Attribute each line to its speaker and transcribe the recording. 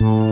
Speaker 1: Mm-hmm.